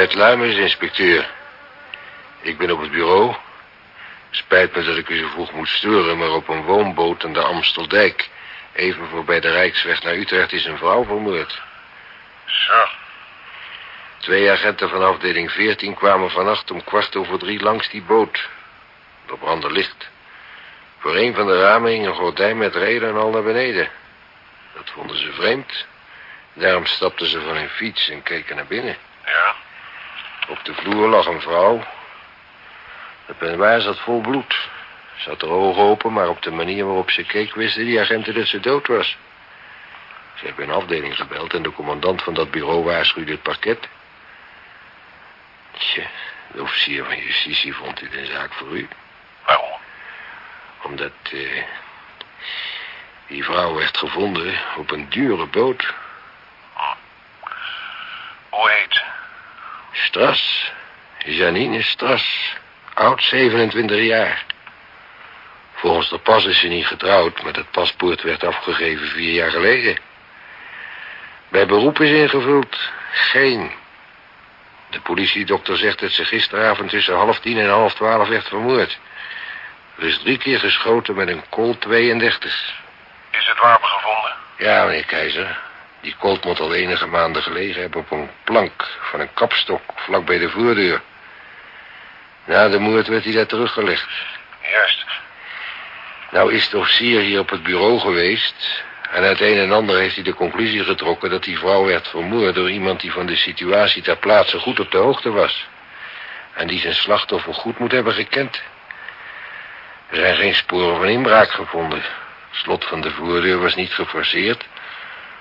Met Luimers, inspecteur. Ik ben op het bureau. Spijt me dat ik u zo vroeg moet sturen, maar op een woonboot aan de Amsteldijk... even voorbij de Rijksweg naar Utrecht is een vrouw vermoord. Zo. Twee agenten van afdeling 14 kwamen vannacht om kwart over drie langs die boot. Er brandde licht. Voor een van de ramen hing een gordijn met reden en al naar beneden. Dat vonden ze vreemd. Daarom stapten ze van hun fiets en keken naar binnen. Ja? Op de vloer lag een vrouw. De peignoir zat vol bloed. Ze had haar ogen open, maar op de manier waarop ze keek... wisten die agenten dat ze dood was. Ze hebben een afdeling gebeld... en de commandant van dat bureau waarschuwde het parket. Tje, de officier van justitie vond dit een zaak voor u. Waarom? Omdat eh, die vrouw werd gevonden op een dure boot. Hoe heet? Stras. Janine Stras. Oud 27 jaar. Volgens de pas is ze niet getrouwd, maar het paspoort werd afgegeven vier jaar geleden. Bij beroep is ingevuld geen. De politiedokter zegt dat ze gisteravond tussen half tien en half twaalf werd vermoord. Er is drie keer geschoten met een Colt 32. Is het wapen gevonden? Ja, meneer Keizer. Die Colt moet al enige maanden gelegen hebben op een plank van een kapstok vlak bij de voordeur. Na de moord werd hij daar teruggelegd. Juist. Nou is de officier hier op het bureau geweest... en uit een en ander heeft hij de conclusie getrokken... dat die vrouw werd vermoord door iemand die van de situatie ter plaatse goed op de hoogte was. En die zijn slachtoffer goed moet hebben gekend. Er zijn geen sporen van inbraak gevonden. Het slot van de voordeur was niet geforceerd.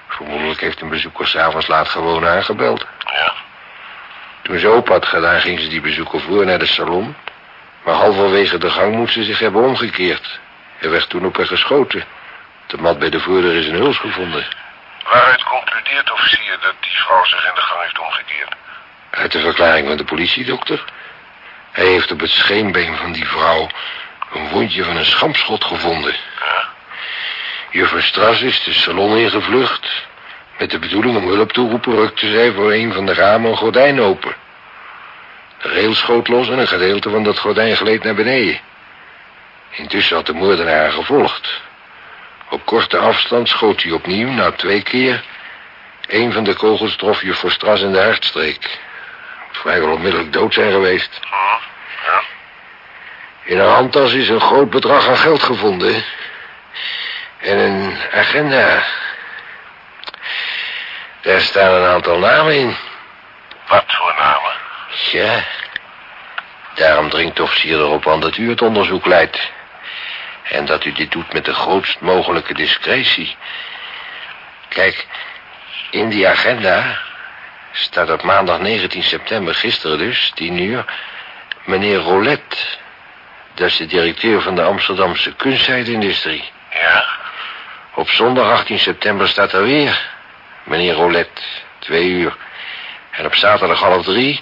Vermoedelijk heeft een bezoeker s'avonds laat gewoon aangebeld. Ja. Toen ze open had gedaan, ging ze die bezoeker voor naar de salon. Maar halverwege de gang moest ze zich hebben omgekeerd. Er werd toen op haar geschoten. De mat bij de voordeur is een huls gevonden. Waaruit concludeert de officier dat die vrouw zich in de gang heeft omgekeerd? Uit de verklaring van de politiedokter. Hij heeft op het scheenbeen van die vrouw een wondje van een schampschot gevonden. Ja. Juffrouw Stras is de salon ingevlucht... met de bedoeling om hulp toeroepen rukte zij voor een van de ramen een gordijn open. De rail schoot los en een gedeelte van dat gordijn gleed naar beneden. Intussen had de moordenaar haar gevolgd. Op korte afstand schoot hij opnieuw, na twee keer... Een van de kogels trof juffrouw Stras in de hartstreek. Moet vrijwel onmiddellijk dood zijn geweest. Hm. Ja. In haar handtas is een groot bedrag aan geld gevonden. En een agenda. Daar staan een aantal namen in. Wat voor namen? Ja. Daarom dringt de officier erop aan dat u het onderzoek leidt. En dat u dit doet met de grootst mogelijke discretie. Kijk, in die agenda staat op maandag 19 september, gisteren dus, 10 uur... meneer Rolet. Dat is de directeur van de Amsterdamse kunstzijdindustrie. Ja. Op zondag 18 september staat er weer meneer Rolet, twee uur. En op zaterdag half drie,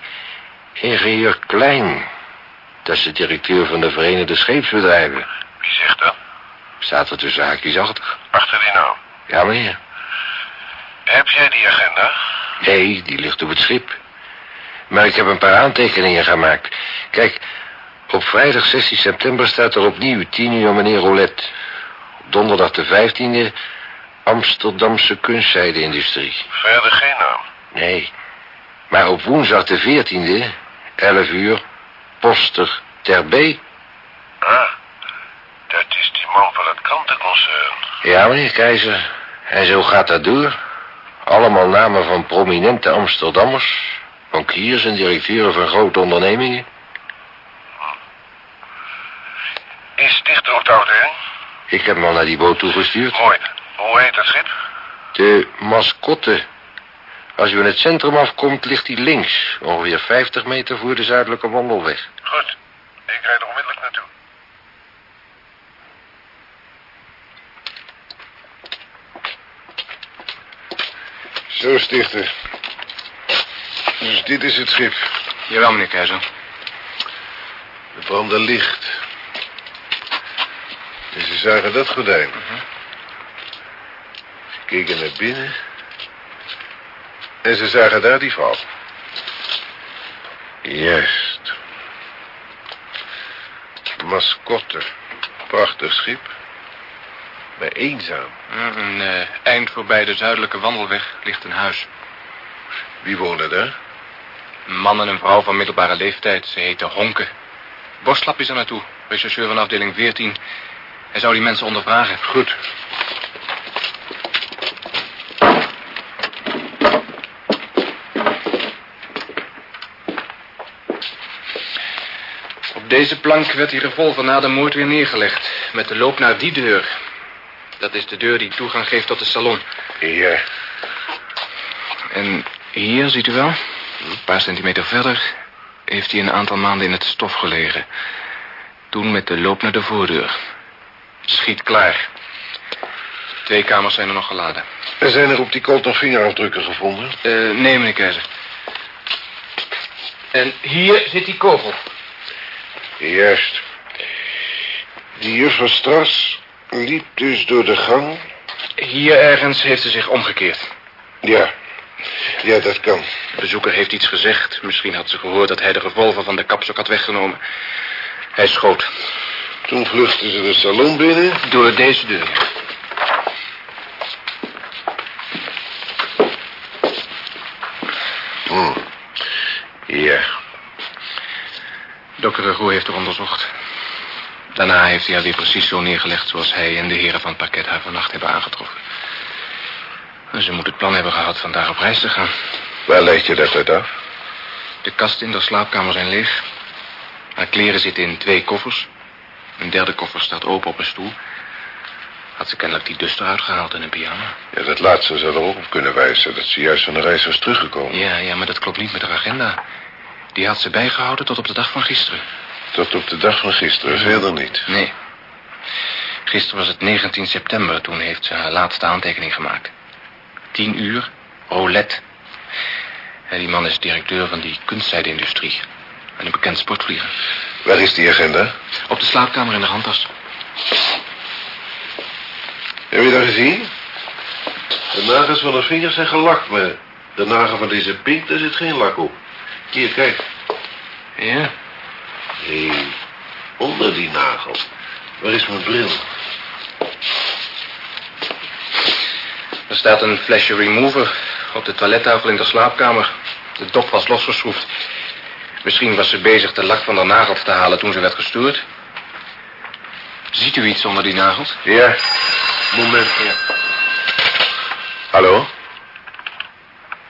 ingenieur Klein. Dat is de directeur van de Verenigde Scheepsbedrijven. Wie zegt dat? Staat er tussen haakjes achter. Achter die naam. Ja, meneer. Heb jij die agenda? Nee, die ligt op het schip. Maar ik heb een paar aantekeningen gemaakt. Kijk, op vrijdag 16 september staat er opnieuw 10 uur meneer Rolet. Donderdag de 15e Amsterdamse kunstzijdeindustrie. Verder geen naam. Nee, maar op woensdag de 14e, 11 uur, Poster ter B. Ah, dat is die man van het krantenconcern. Ja, meneer Keizer. En zo gaat dat door. Allemaal namen van prominente Amsterdammers. Bankiers en directeuren van grote ondernemingen. Is dichter op de hè? Ik heb hem al naar die boot toegestuurd. Hoi. Hoe heet dat schip? De mascotte. Als u in het centrum afkomt, ligt hij links. Ongeveer 50 meter voor de zuidelijke wandelweg. Goed. Ik rijd onmiddellijk naartoe. Zo, stichter. Dus dit is het schip. Jawel, meneer Keizer. De branden licht. En ze zagen dat gordijn. Ze keken naar binnen. En ze zagen daar die vrouw. Juist. Mascotte. Prachtig schip. Maar eenzaam. Een eh, eind voorbij de zuidelijke wandelweg ligt een huis. Wie woonde daar? Een man en een vrouw van middelbare leeftijd. Ze heten Honke. Borstlap is er naartoe. Rechercheur van afdeling 14. Hij zou die mensen ondervragen. Goed. Op deze plank werd die revolver na de moord weer neergelegd. Met de loop naar die deur. Dat is de deur die toegang geeft tot de salon. Ja. En hier, ziet u wel, een paar centimeter verder... heeft hij een aantal maanden in het stof gelegen. Toen met de loop naar de voordeur. Schiet klaar. Twee kamers zijn er nog geladen. En zijn er op die kant nog vingerafdrukken gevonden? Eh, nee, meneer Keizer. En hier zit die kogel. Juist. Die juffrouw Stras liep dus door de gang. Hier ergens heeft ze zich omgekeerd. Ja. Ja, dat kan. De bezoeker heeft iets gezegd. Misschien had ze gehoord dat hij de revolver van de kapstok had weggenomen. Hij schoot. Toen vluchtte ze de salon binnen. Door deze deur. Hm. Ja. Dokter heeft er onderzocht. Daarna heeft hij haar weer precies zo neergelegd... zoals hij en de heren van het pakket haar vannacht hebben aangetroffen. En ze moet het plan hebben gehad van daar op reis te gaan. Waar leid je dat uit af? De kasten in de slaapkamer zijn leeg. Haar kleren zitten in twee koffers. Een derde koffer staat open op een stoel. Had ze kennelijk die dus eruit gehaald in een pyjama. Ja, dat laatste zou er ook op kunnen wijzen... dat ze juist van de reis was teruggekomen. Ja, ja, maar dat klopt niet met haar agenda. Die had ze bijgehouden tot op de dag van gisteren. Tot op de dag van gisteren, verder niet. Nee. Gisteren was het 19 september. Toen heeft ze haar laatste aantekening gemaakt. 10 uur, roulette. En die man is directeur van die kunstzijde-industrie. En een bekend sportvlieger. Waar is die agenda? Op de slaapkamer in de handtas. Heb je dat gezien? De nagels van de vingers zijn gelakt, maar de nagel van deze pink, daar zit geen lak op. Hier, kijk. Ja. Hé, onder die nagel. Waar is mijn bril? Er staat een flesje remover op de toilettafel in de slaapkamer. De dop was losgeschroefd. Misschien was ze bezig de lak van de nagels te halen toen ze werd gestoord. Ziet u iets onder die nagels? Ja, moment. Ja. Hallo?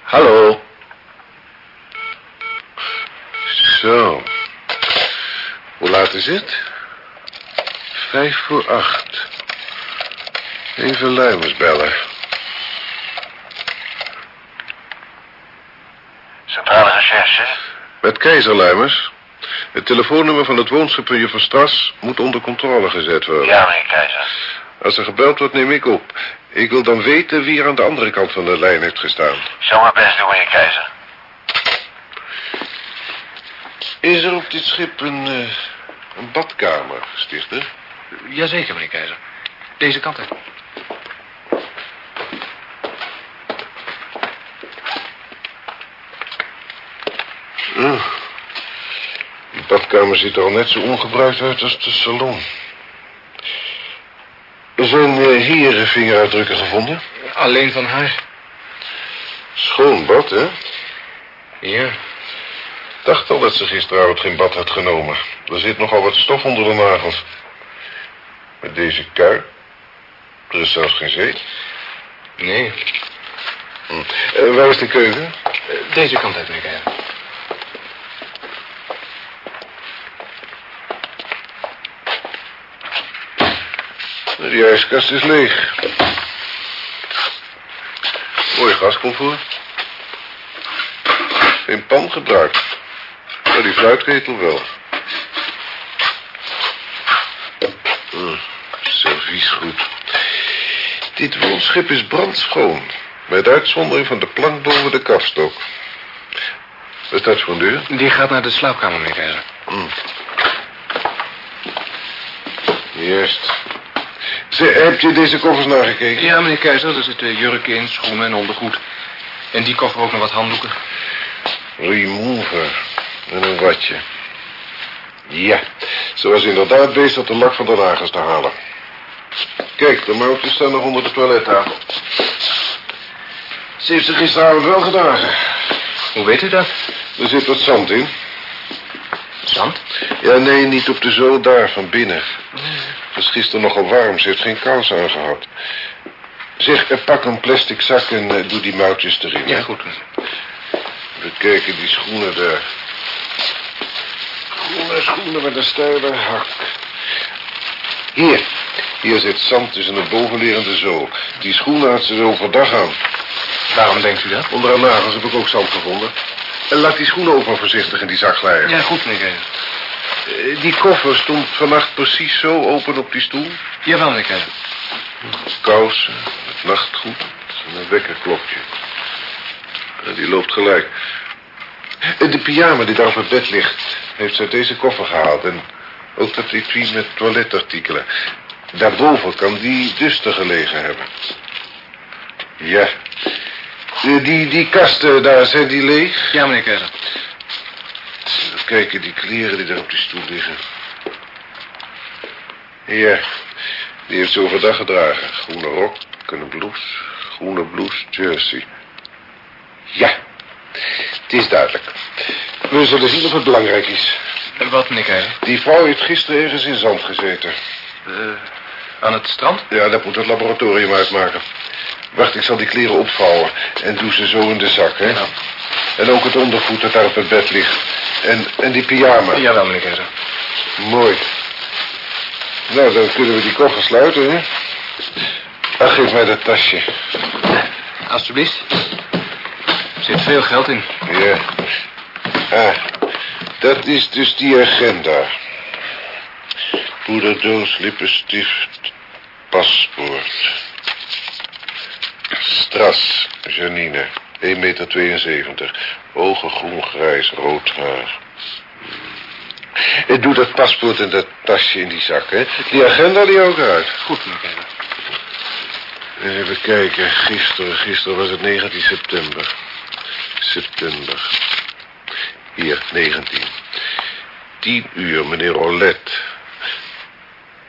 Hallo? Zo. Hoe laat is het? Vijf voor acht. Even Luimers bellen. Centrale recherche. Met Keizerluimers. Het telefoonnummer van het woonschap van juffrouw Stras moet onder controle gezet worden. Ja, meneer Keizer. Als er gebeld wordt, neem ik op. Ik wil dan weten wie er aan de andere kant van de lijn heeft gestaan. Zal mijn best doen, meneer Keizer. Is er op dit schip een, eh, een badkamer, stichter? Jazeker, meneer Keizer. Deze kant uit. Oh. Die badkamer ziet er al net zo ongebruikt uit als de salon. Er zijn eh, hier vingeruitdrukken gevonden. Alleen van haar. Schoon bad, hè? Ja. Ik dacht al dat ze gisteravond geen bad had genomen. Er zit nogal wat stof onder de nagels. Met deze kuip. Er is zelfs geen zee. Nee. Hm. Eh, waar is de keuken? Deze kant uit, meneer De ijskast is leeg. Mooi gascomfort. Geen pan gebruikt. Maar die fruitketel wel. Mm, servies goed. Dit woonschip is brandschoon. Met uitzondering van de plank boven de kapstok. Wat is dat voor een deur? Die gaat naar de slaapkamer, meneer Keizer. Juist. Zeg, heb je deze koffers nagekeken? Ja, meneer Keizer, er zitten jurken in, schoenen en ondergoed. En die koffer ook nog wat handdoeken. Remover. En een watje. Ja, ze was inderdaad bezig de lak van de nagels te halen. Kijk, de mouwtjes staan nog onder de toilettafel. Ze heeft ze gisteravond wel gedragen. Hoe weet u dat? Er zit wat zand in. Zand? Ja, nee, niet op de zool daar, van binnen. Het is gisteren nogal warm, ze heeft geen kous aangehad. Zeg, eh, pak een plastic zak en eh, doe die mouwtjes erin. Ja, goed. We kijken die schoenen daar. Groene schoenen met een steile hak. Hier. Hier zit zand tussen een bovenlerende zool. Die schoenen had ze overdag aan. Waarom denkt u dat? Onder haar nagels heb ik ook zand gevonden. En laat die schoenen ook maar voorzichtig in die zak glijden. Ja, goed, meneer Die koffer stond vannacht precies zo open op die stoel. Jawel, meneer Keizer. Kousen, het nachtgoed en een wekkerklokje. En die loopt gelijk. De pyjama die daar op het bed ligt, heeft ze uit deze koffer gehaald. En ook dat etui met toiletartikelen. Daarboven kan die dus te gelegen hebben. Ja. Eh, Die, die kasten daar, zijn die leeg? Ja, meneer Keizer. Even kijken, die kleren die daar op die stoel liggen. Ja, die heeft ze overdag gedragen. Groene rok en een blouse. Groene blouse, jersey. Ja, het is duidelijk. We zullen zien of het belangrijk is. Wat, meneer? Die vrouw heeft gisteren ergens in zand gezeten. Eh, aan het strand? Ja, dat moet het laboratorium uitmaken. Wacht, ik zal die kleren opvouwen en doe ze zo in de zak, hè? Ja. En ook het ondergoed dat daar op het bed ligt. En, en die pyjama. Jawel, meneer Keizer. Mooi. Nou, dan kunnen we die koffer sluiten, hè? Ach, geef mij dat tasje. Alsjeblieft. Er zit veel geld in. Ja. Ah, dat is dus die agenda. Poederdoos, lippenstift, paspoort. Stras, Janine, 1,72 meter. Ogen groen-grijs, rood haar. En doe dat paspoort en dat tasje in die zak, hè? Die agenda die ook uit. Goed, meneer. Even kijken. Gisteren, gisteren was het 19 september. September. Hier, 19. 10 uur, meneer Olet.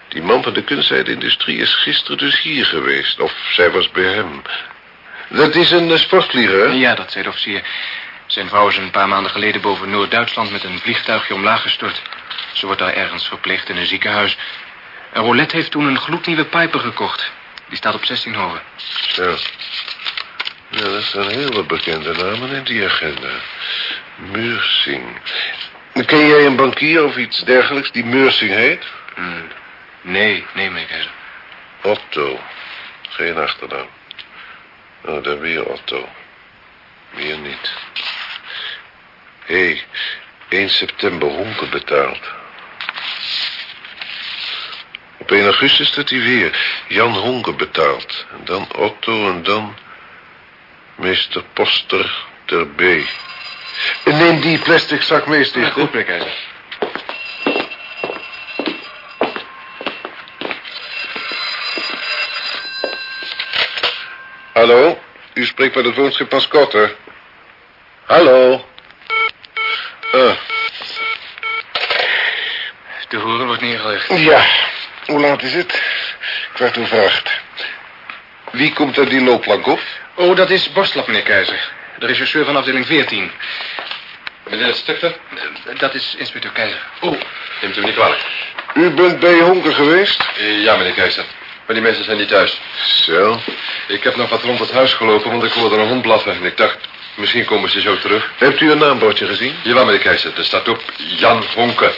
Die man van de kunstzijdindustrie is gisteren dus hier geweest. Of zij was bij hem. Dat is een eh, sportvlieger? Ja, dat zei de officier. Zijn vrouw is een paar maanden geleden boven Noord-Duitsland met een vliegtuigje omlaag gestort. Ze wordt daar ergens verpleegd in een ziekenhuis. En Roulette heeft toen een gloednieuwe pijper gekocht. Die staat op 16 hoven. Ja. Ja, dat zijn heel wat bekende namen in die agenda. Muursing. Ken jij een bankier of iets dergelijks die Muursing heet? Hmm. Nee, nee, meneer Keizer. Otto. Geen achternaam. Oh, daar weer Otto. Meer niet. Hé, hey, 1 september honken betaald. Op 1 augustus staat hij weer. Jan Honken betaald. En dan Otto en dan... Meester Poster ter B. Neem die plastic zak mee, Ja, goed, meneer Hallo, u spreekt met het woonschip Mascotte. Hallo. Ah, De horen wordt neergelegd. ja, hoe laat is het? Kwart over acht. Wie komt er die loopplank op? Oh, dat is Borstlap, meneer Keizer. De regisseur van afdeling 14. Meneer Stichter, Dat is inspecteur Keizer. Oh, neemt u me niet kwalijk. U bent bij Honken geweest? Eh, Ja, meneer Keizer. Maar die mensen zijn niet thuis. Zo. Ik heb nog wat rond het huis gelopen, want ik hoorde een hond blaffen. En ik dacht, misschien komen ze zo terug. Hebt u een naambordje gezien? Jawel, meneer Keizer. Er staat op Jan Honke.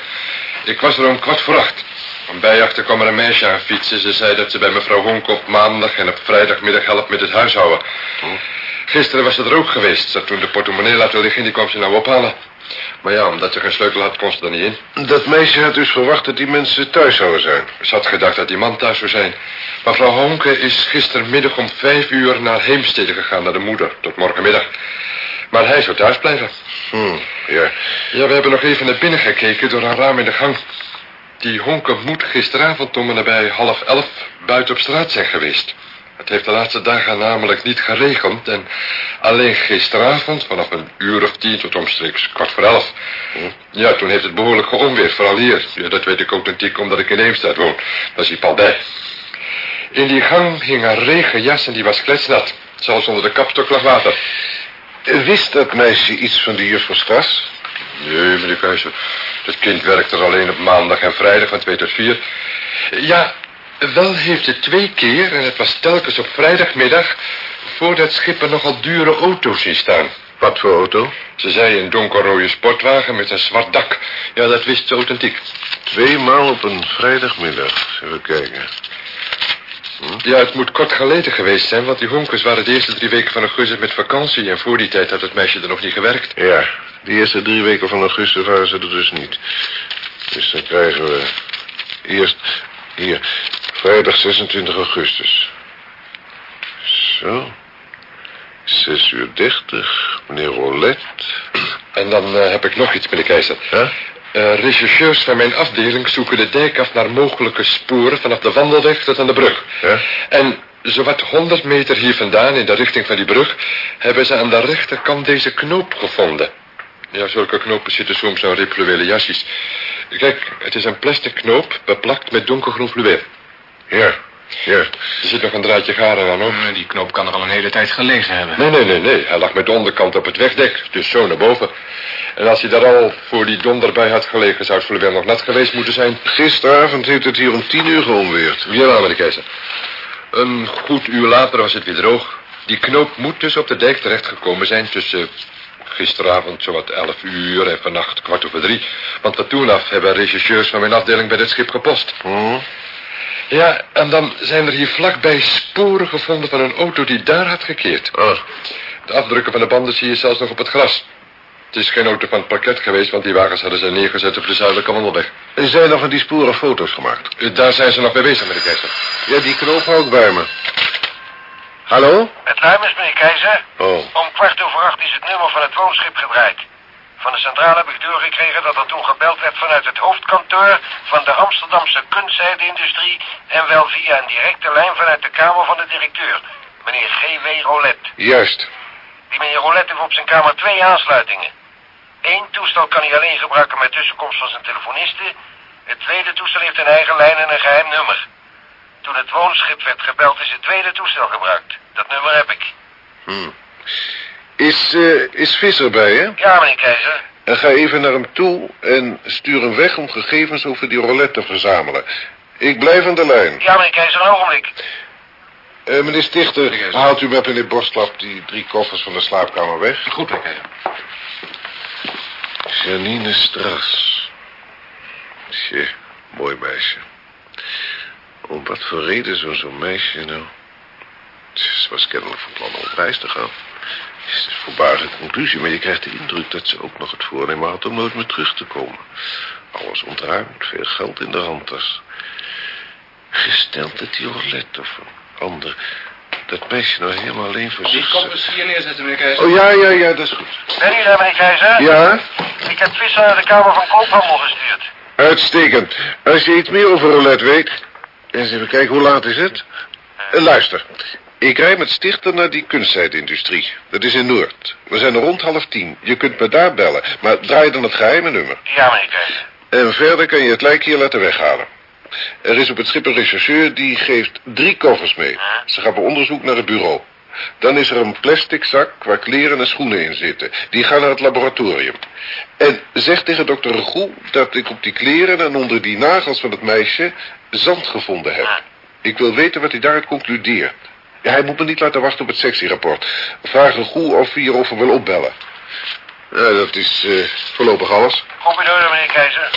Ik was er om kwart voor acht. Om bijachter kwam er een meisje aan fietsen. Ze zei dat ze bij mevrouw Honke op maandag en op vrijdagmiddag helpt met het huishouden. Gisteren was ze er ook geweest. Ze had toen de portemonnee laten liggen en die kwam ze nou ophalen. Maar ja, omdat ze geen sleutel had, kon ze er niet in. Dat meisje had dus verwacht dat die mensen thuis zouden zijn. Ze had gedacht dat die man thuis zou zijn. Maar mevrouw Honke is gistermiddag om vijf uur naar Heemstede gegaan, naar de moeder, tot morgenmiddag. Maar hij zou thuis blijven. Hm, ja. Ja, we hebben nog even naar binnen gekeken door een raam in de gang. Die Honke moet gisteravond om en nabij half elf buiten op straat zijn geweest. Het heeft de laatste dagen namelijk niet geregend en alleen gisteravond vanaf een uur of tien tot omstreeks kwart voor elf. Ja, toen heeft het behoorlijk geonweerd, vooral hier. Ja, dat weet ik authentiek omdat ik in Eemstad woon. Daar is die pal bij. In die gang hing een regenjas en die was kletsnat. Zelfs onder de kapstok lag water. Wist dat meisje iets van die juffrouw Stras? Nee, meneer Keizer. Dat kind werkt er alleen op maandag en vrijdag van twee tot vier. Ja, wel heeft het twee keer, en het was telkens op vrijdagmiddag... voor dat schip er nogal dure auto's zien staan. Wat voor auto? Ze zei een donkerrode sportwagen met een zwart dak. Ja, dat wist ze authentiek. Tweemaal op een vrijdagmiddag. Even kijken. Ja, het moet kort geleden geweest zijn, want die honkers waren de eerste drie weken van augustus met vakantie... en voor die tijd had het meisje er nog niet gewerkt. Ja, de eerste drie weken van augustus waren ze er dus niet. Dus dan krijgen we eerst hier, vrijdag 26 augustus. Zo. 6 uur 30, meneer Rolet. En dan eh, heb ik nog iets, meneer Keizer. Huh? Eh, rechercheurs van mijn afdeling zoeken de dijk af naar mogelijke sporen vanaf de wandelweg tot aan de brug. Ja? En zowat 100 meter hier vandaan, in de richting van die brug, hebben ze aan de rechterkant deze knoop gevonden. Ja, zulke knopen zitten soms aan ripfluwelen jasjes. Kijk, het is een plastic knoop, beplakt met donkergroen fluweel. Ja, ja. Er zit nog een draadje garen aan ook. Mm, Die knoop kan er al een hele tijd gelegen hebben. Nee, nee, nee, nee. Hij lag met de onderkant op het wegdek, dus zo naar boven. En als hij daar al voor die donder bij had gelegen, zou het fluweel nog nat geweest moeten zijn. Gisteravond heeft het hier om tien uur geonweerd. Jawel, meneer Keizer. Een goed uur later was het weer droog. Die knoop moet dus op de dijk terechtgekomen zijn tussen gisteravond zowat elf uur en vannacht kwart over drie. Want van toen af hebben rechercheurs van mijn afdeling bij dit schip gepost. Hm? Ja, en dan zijn er hier vlakbij sporen gevonden van een auto die daar had gekeerd. Ah, De afdrukken van de banden zie je zelfs nog op het gras. Het is geen auto van het parket geweest, want die wagens hadden ze neergezet op de zuidelijke wandelweg. zijn nog van die sporen foto's gemaakt. Eh, Daar zijn ze nog mee bezig, meneer Keizer. Ja, die knoop ik bij me. Hallo? Het luim is, meneer Keizer. Oh, Om kwart over acht is het nummer van het woonschip gedraaid. Van de centrale heb ik doorgekregen dat er toen gebeld werd vanuit het hoofdkantoor van de Amsterdamse kunstzijde-industrie en wel via een directe lijn vanuit de kamer van de directeur, meneer G.W. Rolet. juist. Die meneer Rolet heeft op zijn kamer twee aansluitingen. Eén toestel kan hij alleen gebruiken met tussenkomst van zijn telefoniste. Het tweede toestel heeft een eigen lijn en een geheim nummer. Toen het woonschip werd gebeld is het tweede toestel gebruikt. Dat nummer heb ik. Hm. Is, eh, is Visser bij je? Ja, meneer Keizer. En ga even naar hem toe en stuur hem weg om gegevens over die roulette te verzamelen. Ik blijf aan de lijn. Ja, meneer Keizer, een ogenblik. Eh, meneer Stichter, haalt u met meneer Borstlap die drie koffers van de slaapkamer weg? Goed, meneer Keizer. Janine Stras. Tje, mooi meisje. Om wat voor reden zou zo'n meisje nou... Ze was kennelijk van plan om op reis te gaan. Het is een verbazende conclusie, maar je krijgt de indruk dat ze ook nog het voornemen had om nooit meer terug te komen. Alles ontruimd, veel geld in de handtas. Gesteld dat die Orlette of een ander... dat meisje nou helemaal alleen voor Die zich... koppers hier neerzetten, meneer Keizer. Oh ja, ja, ja, dat is goed. Ben u daar, meneer Keizer? Ja? Ik heb Visser naar de Kamer van Koophandel gestuurd. Uitstekend. Als je iets meer over roulette weet... Eens even kijken, hoe laat is het? Eh, luister. Ik rij met Stichter naar die kunstzijdindustrie. Dat is in Noord. We zijn er rond half tien. Je kunt me daar bellen. Maar draai dan het geheime nummer. Ja, meneer. En verder kan je het lijk hier laten weghalen. Er is op het schip een rechercheur die geeft drie koffers mee. Ze gaan op onderzoek naar het bureau. Dan is er een plastic zak waar kleren en schoenen in zitten. Die gaan naar het laboratorium. En zeg tegen dokter Regoe dat ik op die kleren en onder die nagels van het meisje zand gevonden heb. Ik wil weten wat hij daaruit concludeert. Hij moet me niet laten wachten op het sectierapport. Vraag Regoe of hij hierover wil opbellen. Dat is eh, voorlopig alles. Goed bedoelen, meneer Keizer.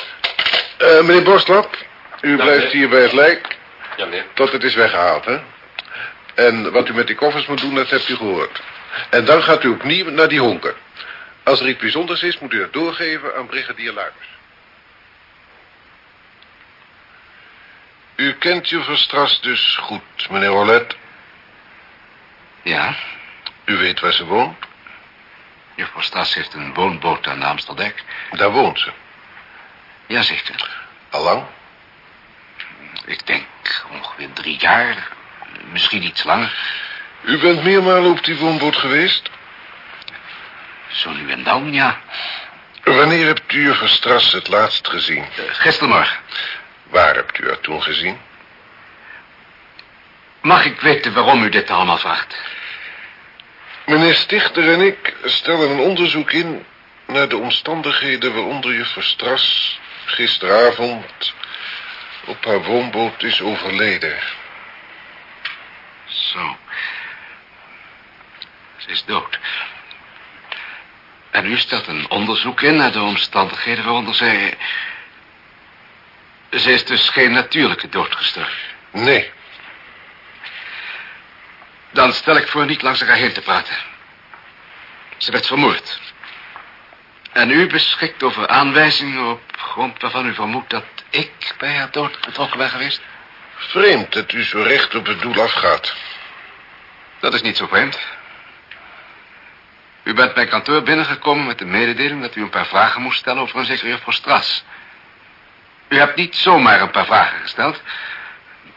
Eh, meneer Borstlap, u blijft meneer. hier bij het lijk Ja, meneer. tot het is weggehaald, hè? En wat u met die koffers moet doen, dat hebt u gehoord. En dan gaat u opnieuw naar die honken. Als er iets bijzonders is, moet u dat doorgeven aan brigadier Luijers. U kent juffrouw Stras dus goed, meneer Rollet. Ja, U weet waar ze woont. juffrouw Stas heeft een woonboot aan de Amsterdijk. Daar woont ze. Jazeker. Allang? Ik denk ongeveer drie jaar, misschien iets langer. U bent meermalen op die woonboot geweest? Zo nu en dan, ja. Wanneer hebt u juffrouw Stras het laatst gezien? Eh, gistermorgen. Waar hebt u haar toen gezien? Mag ik weten waarom u dit allemaal vraagt? Meneer Stichter en ik stellen een onderzoek in... naar de omstandigheden waaronder juffrouw Stras... gisteravond op haar woonboot is overleden. Zo. Ze is dood. En u stelt een onderzoek in naar de omstandigheden waaronder zij... Ze is dus geen natuurlijke dood gestorven. Nee, Dan stel ik voor niet langs elkaar heen te praten. Ze werd vermoord. En u beschikt over aanwijzingen op grond waarvan u vermoedt dat ik bij haar dood betrokken ben geweest? vreemd dat u zo recht op het doel afgaat. Dat is niet zo vreemd. U bent mijn kantoor binnengekomen met de mededeling dat u een paar vragen moest stellen over een zekere juffrouw Stras. U hebt niet zomaar een paar vragen gesteld.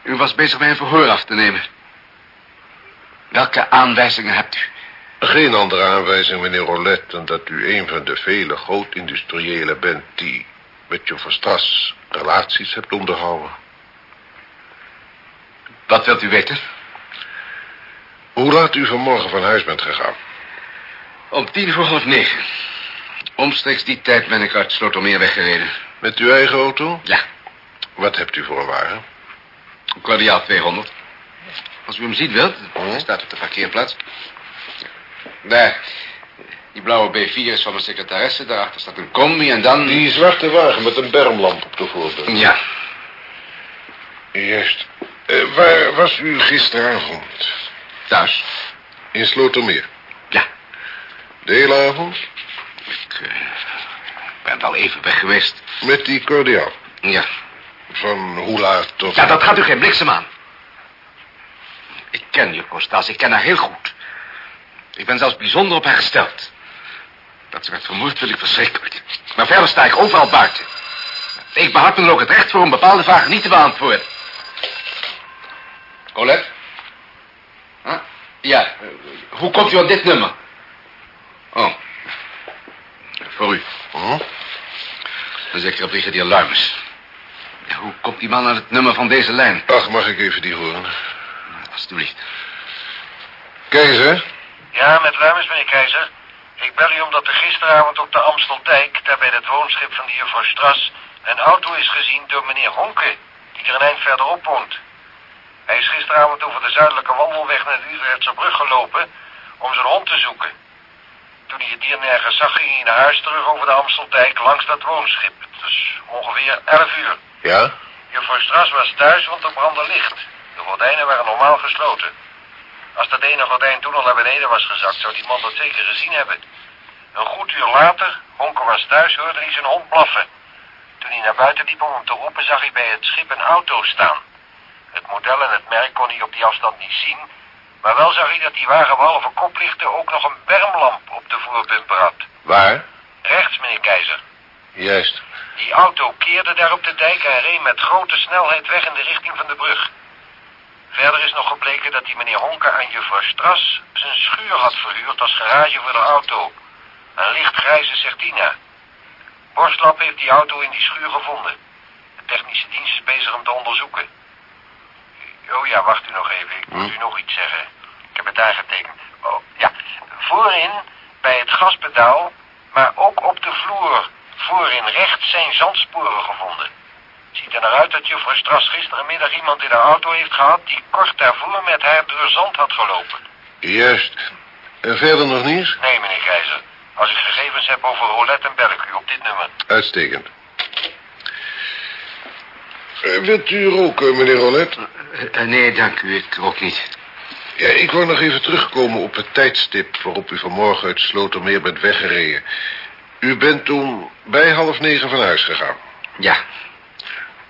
U was bezig mij een verhoor af te nemen. Welke aanwijzingen hebt u? Geen andere aanwijzing, meneer Rolet, dan dat u een van de vele grootindustriëlen bent... die met juffrouw Stras relaties hebt onderhouden. Wat wilt u weten? Hoe laat u vanmorgen van huis bent gegaan? Om tien voor half negen. Omstreeks die tijd ben ik uit Slotermeer weggereden. Met uw eigen auto? Ja, Wat hebt u voor een wagen? een Cordiaal 200. Als u hem ziet wilt, Oh. hij staat op de parkeerplaats. Daar. Die blauwe B4 is van mijn secretaresse. Daarachter staat een combi en dan... Die zwarte wagen met een bermlamp op de voorbeeld. Ja, Juist. Eh, waar was u gisteravond? thuis. In Slotermeer. Ja, De hele avond? ik eh, ben wel even weg geweest. Met die cordiaal. Ja. Van hoe laat tot... Ja, dat gaat u geen bliksem aan. Ik ken juffrouw Stas, ik ken haar heel goed. Ik ben zelfs bijzonder op haar gesteld. Dat ze werd vermoord vind ik verschrikkelijk. Maar verder sta ik overal buiten. Ik behoud me dan ook het recht voor om bepaalde vragen niet te beantwoorden. Colette? Huh? Ja, eh, hoe komt u aan dit nummer? Oh. Voor u. Hm? Een zekere brigadier Luimers. Ja, hoe komt die man aan het nummer van deze lijn? Ach, mag ik even die horen? Alsjeblieft. Keizer? Ja, met Luimers, meneer Keizer. Ik bel u omdat er gisteravond op de Amsteldijk, daar bij het woonschip van de juffrouw Stras, een auto is gezien door meneer Honke, die er een eind verderop woont. Hij is gisteravond over de zuidelijke wandelweg naar de Utrechtse brug gelopen om zijn hond te zoeken. Toen hij het dier nergens zag, ging hij naar huis terug over de Amsteldijk langs dat woonschip. Het is ongeveer 11 uur. Ja? Juffrouw Stras was thuis, want er brandde licht. De gordijnen waren normaal gesloten. Als dat ene gordijn toen al naar beneden was gezakt, zou die man dat zeker gezien hebben. Een goed uur later, Honker was thuis, hoorde hij zijn hond blaffen. Toen hij naar buiten liep om hem te roepen, zag hij bij het schip een auto staan. Het model en het merk kon hij op die afstand niet zien, maar wel zag hij dat die wagen behalve koplichten ook nog een bermlamp op de voorbumper had. Waar? Rechts, meneer Keizer. Juist. Die auto keerde daar op de dijk en reed met grote snelheid weg in de richting van de brug. Verder is nog gebleken dat die meneer Honker aan juffrouw Stras zijn schuur had verhuurd als garage voor de auto. Een lichtgrijze Certina. Borstlap heeft die auto in die schuur gevonden. De technische dienst is bezig hem te onderzoeken. Oh ja, wacht u nog even. Ik moet u nog iets zeggen. Ik heb het aangetekend. Oh, ja. Voorin, bij het gaspedaal, maar ook op de vloer voorin rechts zijn zandsporen gevonden. Ziet er naar uit dat juffrouw Stras gisterenmiddag iemand in haar auto heeft gehad... die kort daarvoor met haar door zand had gelopen. Juist. En verder nog nieuws? Nee, meneer Keizer. Als ik gegevens heb over Roulette, dan bel ik u op dit nummer. Uitstekend. Eh, wilt u roken, meneer Rolet? nee, dank u. Ik ook niet. Ja, ik wil nog even terugkomen op het tijdstip waarop u vanmorgen uit Slotermeer bent weggereden. U bent toen bij half negen van huis gegaan. Ja,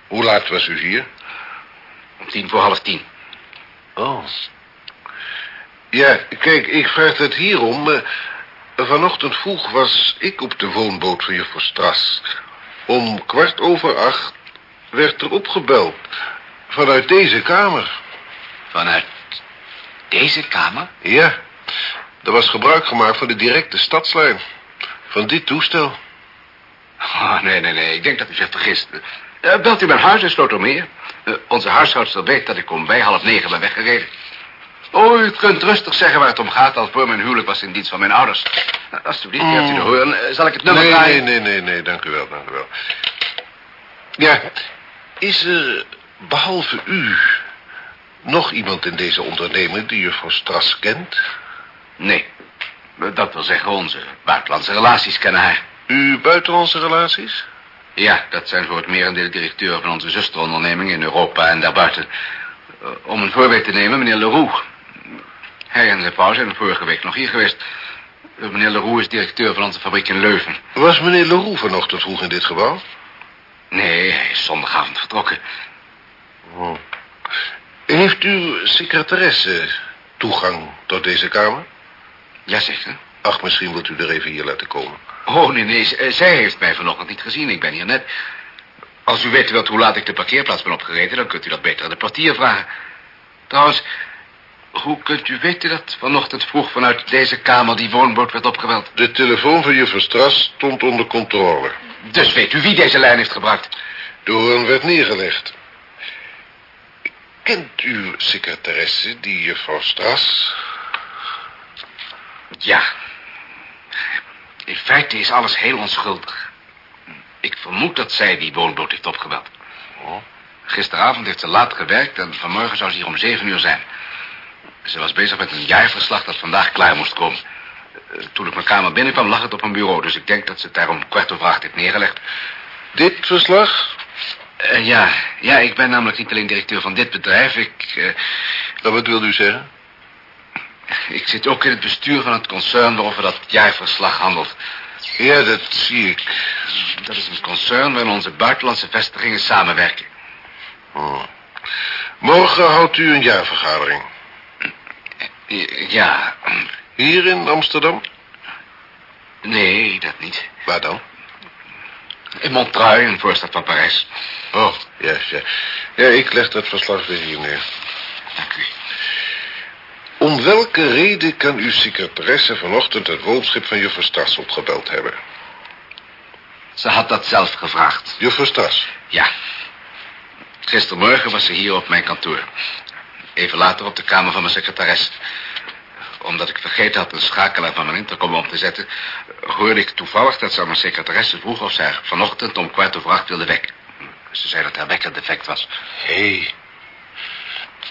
Hoe laat was u hier? om tien voor half tien. Oh. Ja, kijk, ik vraag het hierom. eh, vanochtend vroeg was ik op de woonboot van juffrouw Stras. Om kwart over acht werd er opgebeld. Vanuit deze kamer. Vanuit deze kamer? Ja, er was gebruik gemaakt van de directe stadslijn. Van dit toestel. Oh, nee, nee, nee. Ik denk dat u zich vergist. Eh, belt u mijn huis in Slotermeer. Eh, onze huishoudster weet dat ik om bij half negen ben weggereden. Oh, u kunt rustig zeggen waar het om gaat... als voor mijn huwelijk was in dienst van mijn ouders. Uh, alsjeblieft, geeft u de hoorn. Eh, zal ik het nummer Nee, nee, draaien? nee, nee, nee, dank u wel, dank u wel. Ja, is er behalve u nog iemand in deze onderneming die juffrouw Stras kent? Nee. Eh, Dat wil zeggen, onze buitenlandse relaties kennen haar. Uw buitenlandse relaties? Ja, dat zijn voor het merendeel directeur van onze zusterondernemingen in Europa en daarbuiten. Eh, om een voorbeeld te nemen, meneer Leroux. Hij en zijn vrouw zijn vorige week nog hier geweest. Eh, meneer Leroux is directeur van onze fabriek in Leuven. Was meneer Leroux vanochtend vroeg in dit gebouw? Nee, hij is zondagavond vertrokken. Oh. Heeft uw secretaresse toegang tot deze kamer? Jazeker. Ach, misschien wilt u er even hier laten komen. Oh, nee, nee, eh, zij heeft mij vanochtend niet gezien. Ik ben hier net. Als u weten wilt hoe laat ik de parkeerplaats ben opgereden... dan kunt u dat beter aan de portier vragen. Trouwens, hoe kunt u weten dat vanochtend vroeg... vanuit deze kamer die woonboot werd opgebeld? De telefoon van juffrouw Stras stond onder controle. Dus weet u wie deze lijn heeft gebruikt? De hoorn werd neergelegd. Kent uw secretaresse die juffrouw Stras? Ja. In feite is alles heel onschuldig. Ik vermoed dat zij die woonboot heeft opgebeld. Oh. Gisteravond heeft ze laat gewerkt en vanmorgen zou ze hier om zeven uur zijn. Ze was bezig met een jaarverslag dat vandaag klaar moest komen. Eh, Toen ik mijn kamer binnenkwam lag het op een bureau, dus ik denk dat ze het daar om kwart over acht heeft neergelegd. Dit verslag? Eh, ja, ja, ik ben namelijk niet alleen directeur van dit bedrijf. Ik, eh, Nou, wat wil u zeggen? Ik zit ook in het bestuur van het concern waarover dat jaarverslag handelt. Ja, dat zie ik. Dat is een concern waarin onze buitenlandse vestigingen samenwerken. Oh. Morgen houdt u een jaarvergadering. Ja, Hier in Amsterdam? nee, dat niet. Waar dan? In Montreuil, een voorstad van Parijs. Oh, juist, ja. Ja, ik leg dat verslag weer hier neer. Dank u. Om welke reden kan uw secretaresse vanochtend het woonschip van juffrouw Stras opgebeld hebben? Ze had dat zelf gevraagd. Juffrouw Stras? Ja. Gistermorgen was ze hier op mijn kantoor. Even later op de kamer van mijn secretaris. Omdat ik vergeten had een schakelaar van mijn intercom om te zetten... hoorde ik toevallig dat ze aan mijn secretaresse vroeg... of zij vanochtend om kwart over acht wilde wekken. Ze zei dat haar wekker defect was. Hé. Hey.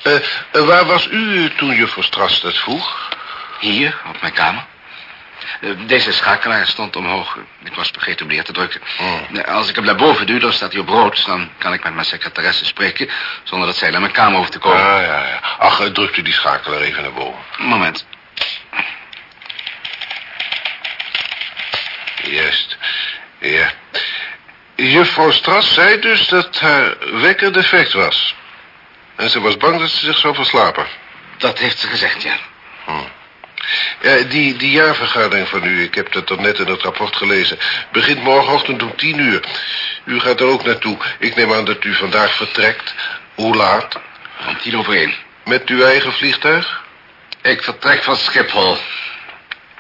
Eh, waar was u toen juffrouw Stras dat vroeg? Hier, op mijn kamer. Eh, Deze schakelaar stond omhoog. Ik was vergeten om neer te drukken. Oh. Als ik hem naar boven duw, dan staat hij op rood. Dan kan ik met mijn secretaresse spreken... zonder dat zij naar mijn kamer hoeft te komen. Ah, ja, ja. Ach, drukt u die schakelaar even naar boven. Moment. Juist. Ja. Juffrouw Stras zei dus dat haar wekker defect was. En ze was bang dat ze zich zou verslapen. Dat heeft ze gezegd, ja. Ja, die, die jaarvergadering van u, ik heb dat er net in het rapport gelezen... begint morgenochtend om tien uur. U gaat er ook naartoe. Ik neem aan dat u vandaag vertrekt. Hoe laat? Om tien over één. Met uw eigen vliegtuig? Ik vertrek van Schiphol.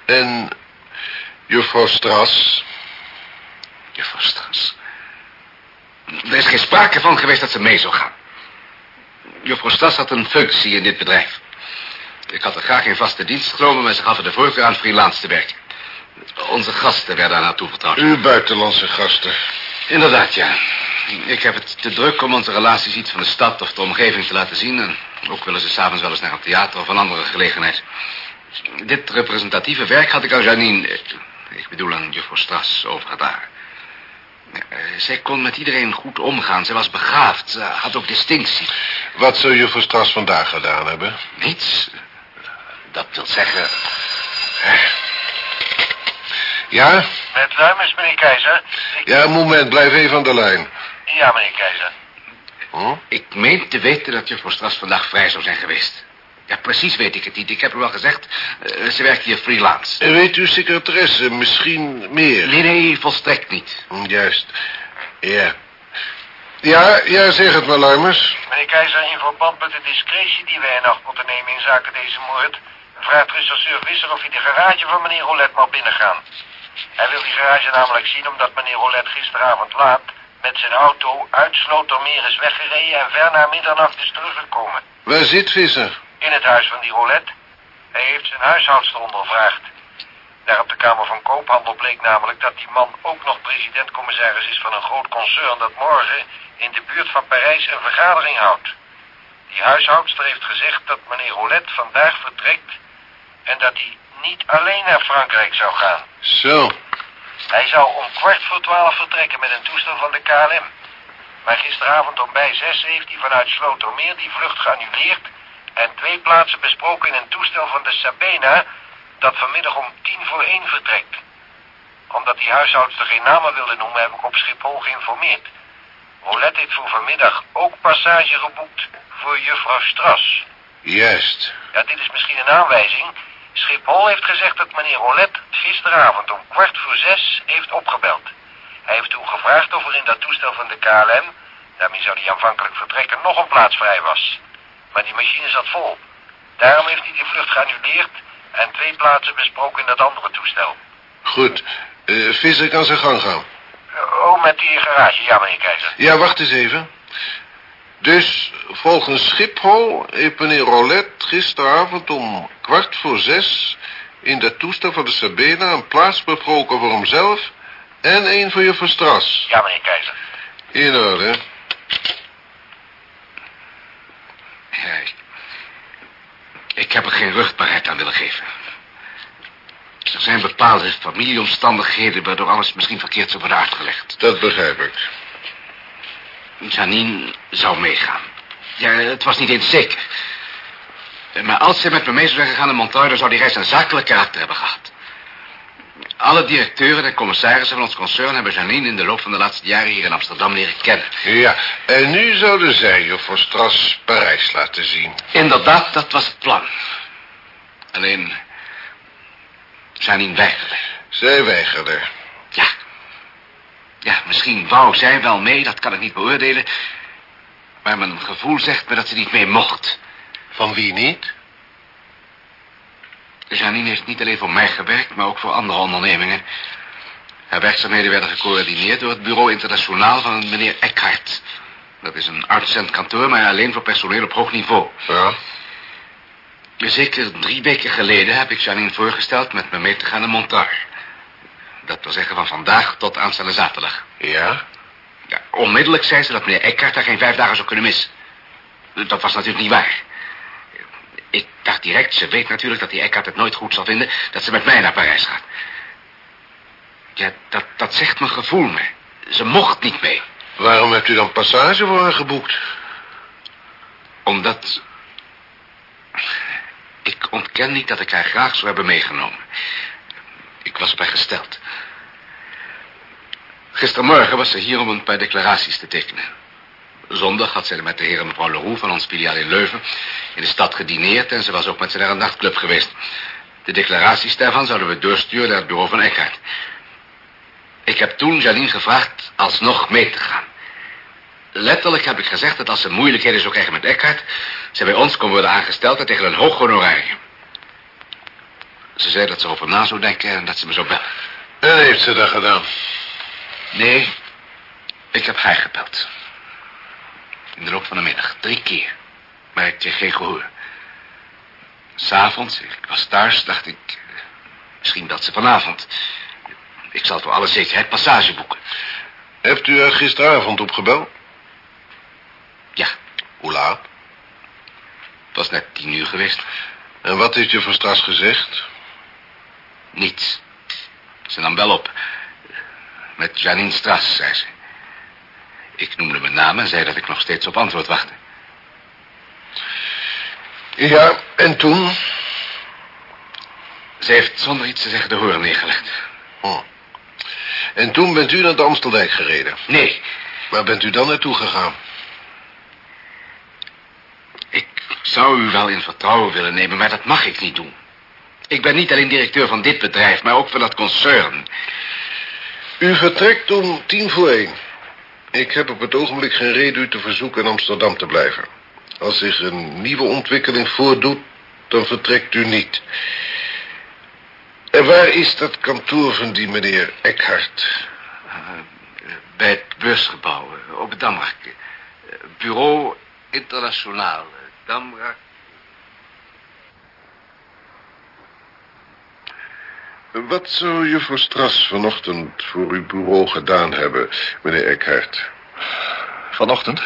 En juffrouw Stras? Juffrouw Stras. Er is geen sprake van geweest dat ze mee zou gaan. Juffrouw Stras had een functie in dit bedrijf. Ik had er graag in vaste dienst genomen, maar ze gaf er de voorkeur aan freelance te werken. Onze gasten werden aan haar toevertrouwd. Uw buitenlandse gasten. Inderdaad, ja. Ik heb het te druk om onze relaties iets van de stad of de omgeving te laten zien. En ook willen ze s'avonds wel eens naar een theater of een andere gelegenheid. Dit representatieve werk had ik aan Janine, ik bedoel aan juffrouw Stras, overgedragen. Eh, Zij kon met iedereen goed omgaan. Ze was begaafd. Ze had ook distinctie. Wat zou juffrouw Stras vandaag gedaan hebben? Niets. Dat wil zeggen... Ja? Met Luimers, meneer Keizer. Ik... Ja, een moment. Blijf even aan de lijn. Ja, meneer Keizer. Hm? Ik meen te weten dat juffrouw Stras vandaag vrij zou zijn geweest. Ja, precies weet ik het niet. Ik heb u wel gezegd, eh, ze werkt hier freelance. En Weet uw secretaresse misschien meer? Nee, nee, volstrekt niet. Hm, Juist. Ja. Ja, ja, zeg het maar, Luimers. Meneer Keizer, in verband met de discretie die wij in acht moeten nemen in zaken deze moord... vraagt rechercheur Visser of hij de garage van meneer Rolet mag binnengaan. Hij wil die garage namelijk zien omdat meneer Rolet gisteravond laat... met zijn auto uit Slotermeer is weggereden en ver na middernacht is teruggekomen. Waar zit Visser? In het huis van die Rolet. Hij heeft zijn huishoudster ondervraagd. Daar op de Kamer van Koophandel bleek namelijk dat die man ook nog president-commissaris is van een groot concern dat morgen in de buurt van Parijs een vergadering houdt. Die huishoudster heeft gezegd dat meneer Rolet vandaag vertrekt en dat hij niet alleen naar Frankrijk zou gaan. Zo. Hij zou om kwart voor twaalf vertrekken met een toestel van de KLM. Maar gisteravond om bij zes heeft hij vanuit Slotermeer die vlucht geannuleerd... en twee plaatsen besproken in een toestel van de Sabena... dat vanmiddag om tien voor één vertrekt. Omdat die huishoudster geen namen wilde noemen... heb ik op Schiphol geïnformeerd. Roulette heeft voor vanmiddag ook passage geboekt voor juffrouw Stras. Juist. Ja, dit is misschien een aanwijzing. Schiphol heeft gezegd dat meneer Rolet gisteravond om kwart voor zes heeft opgebeld. Hij heeft toen gevraagd of er in dat toestel van de KLM, daarmee zou hij aanvankelijk vertrekken, nog een plaats vrij was. Maar die machine zat vol. Daarom heeft hij die vlucht geannuleerd en twee plaatsen besproken in dat andere toestel. Goed. Eh Visser kan zijn gang gaan. Oh, met die garage, ja meneer Keizer. Ja, wacht eens even. Dus volgens Schiphol heeft meneer Rolet gisteravond om kwart voor zes... in dat toestel van de Sabena een plaats besproken voor hemzelf... en één voor juffrouw Stras. Ja meneer Keizer. In orde. Ja, ik, ik heb er geen rugbaarheid aan willen geven. Er zijn bepaalde familieomstandigheden... waardoor alles misschien verkeerd zou worden uitgelegd. Dat begrijp ik. Janine zou meegaan. Ja, het was niet eens zeker. Maar als zij met me mee zou zijn gegaan in Montreux... dan zou die reis een zakelijk karakter hebben gehad. Alle directeuren en commissarissen van ons concern... hebben Janine in de loop van de laatste jaren hier in Amsterdam leren kennen. Ja, en nu zouden zij juffrouw Stras Parijs laten zien. Inderdaad, dat was het plan. Alleen... Janine weigerde. Zij weigerde. Ja. Ja, misschien wou zij wel mee, dat kan ik niet beoordelen. Maar mijn gevoel zegt me dat ze niet mee mocht. Van wie niet? Janine heeft niet alleen voor mij gewerkt, maar ook voor andere ondernemingen. Haar werkzaamheden werden gecoördineerd door het Bureau Internationaal van meneer Eckhart. Dat is een uitzend kantoor, maar alleen voor personeel op hoog niveau. Ja. Zeker drie weken geleden heb ik Janine voorgesteld met me mee te gaan naar Montreux. Dat wil zeggen van vandaag tot aanstaande zaterdag. Ja? Ja, onmiddellijk zei ze dat meneer Eckhart daar geen vijf dagen zou kunnen missen. Dat was natuurlijk niet waar. Ik dacht direct, ze weet natuurlijk dat die Eckhart het nooit goed zal vinden... dat ze met mij naar Parijs gaat. Ja, dat, dat zegt mijn gevoel me. Ze mocht niet mee. Waarom hebt u dan passage voor haar geboekt? Omdat... Ik ontken niet dat ik haar graag zou hebben meegenomen. Ik was haar gesteld. Gistermorgen was ze hier om een paar declaraties te tekenen. Zondag had zij met de heer en mevrouw Leroux van ons filiaal in Leuven... in de stad gedineerd en ze was ook met ze naar een nachtclub geweest. De declaraties daarvan zouden we doorsturen naar het bureau van Eckhart. Ik heb toen Janine gevraagd alsnog mee te gaan. Letterlijk heb ik gezegd dat als ze moeilijkheden zou krijgen met Eckhart... ze bij ons kon worden aangesteld en tegen een hoog honorarium. Ze zei dat ze over na zou denken en dat ze me zou bellen. En heeft ze dat gedaan? Nee, ik heb haar gebeld. In de loop van de middag, drie keer. Maar ik kreeg geen gehoor. S'avonds, ik was thuis, dacht ik... eh, Misschien belt ze vanavond. Ik zal voor alle zekerheid passage boeken. Hebt u haar gisteravond opgebeld? Ja, Hoe laat? het was net tien uur geweest. En wat heeft juffrouw Stras gezegd? Niets. Ze nam wel op. Met Janine Stras, zei ze. Ik noemde mijn naam en zei dat ik nog steeds op antwoord wachtte. Ja, en toen? Ze heeft zonder iets te zeggen de hoorn neergelegd. Hm. En toen bent u naar de Amsteldijk gereden. Nee, Waar bent u dan naartoe gegaan? ik zou u wel in vertrouwen willen nemen, maar dat mag ik niet doen. Ik ben niet alleen directeur van dit bedrijf, maar ook van dat concern. U vertrekt om tien voor één. Ik heb op het ogenblik geen reden u te verzoeken in Amsterdam te blijven. Als zich een nieuwe ontwikkeling voordoet, dan vertrekt u niet. En waar is dat kantoor van die meneer Eckhart? Bij het beursgebouw, eh, op het Damrak. Eh, Bureau Internationaal, eh, Damrak. Wat zou juffrouw Stras vanochtend voor uw bureau gedaan hebben, meneer Eckhart? Vanochtend?